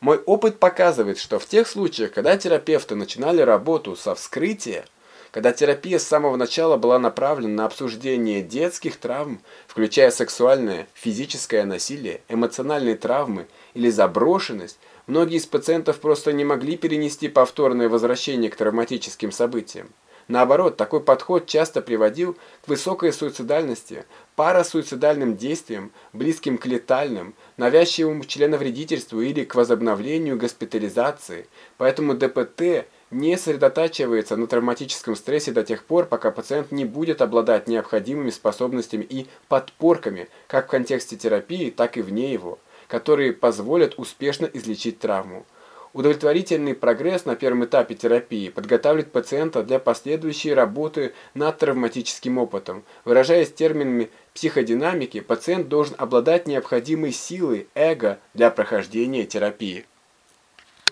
Мой опыт показывает, что в тех случаях, когда терапевты начинали работу со вскрытия, когда терапия с самого начала была направлена на обсуждение детских травм, включая сексуальное, физическое насилие, эмоциональные травмы или заброшенность, многие из пациентов просто не могли перенести повторное возвращение к травматическим событиям. Наоборот, такой подход часто приводил к высокой суицидальности, парасуицидальным действиям, близким к летальным, навязчивому членовредительству или к возобновлению госпитализации. Поэтому ДПТ не сосредотачивается на травматическом стрессе до тех пор, пока пациент не будет обладать необходимыми способностями и подпорками, как в контексте терапии, так и вне его, которые позволят успешно излечить травму. Удовлетворительный прогресс на первом этапе терапии подготавливает пациента для последующей работы над травматическим опытом. Выражаясь терминами психодинамики, пациент должен обладать необходимой силой эго для прохождения терапии.